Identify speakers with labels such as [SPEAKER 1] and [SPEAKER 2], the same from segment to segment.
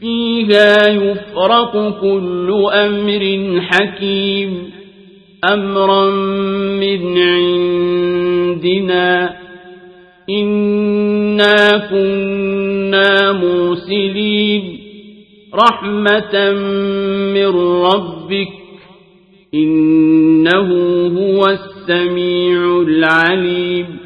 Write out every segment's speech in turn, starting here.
[SPEAKER 1] فيها يفرق كل أمر حكيم. أمرا من عندنا. إنا كنا مرسلين. رحمة من ربك. إنه هو السميع العليم.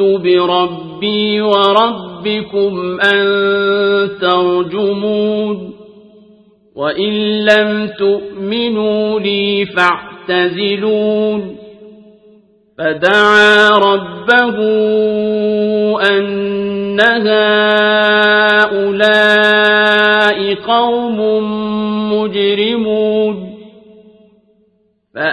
[SPEAKER 1] عذت بربي وربكم أن ترجمون وإن لم تؤمنوا لي فاعتزلون فدعا ربه أن هؤلاء قوم مجرمون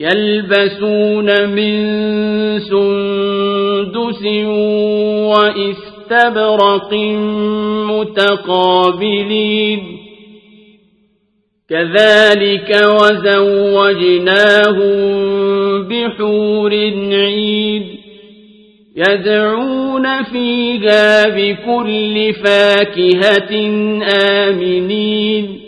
[SPEAKER 1] يلبسون من سندس وإستبرق متقابلين. كذلك وزوجناهم بحور عيد يدعون فيها بكل فاكهة آمنين.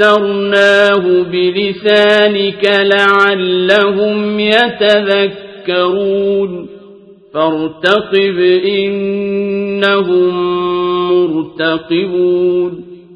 [SPEAKER 1] يسرناه بلسانك لعلهم يتذكرون فارتقب إنهم مرتقبون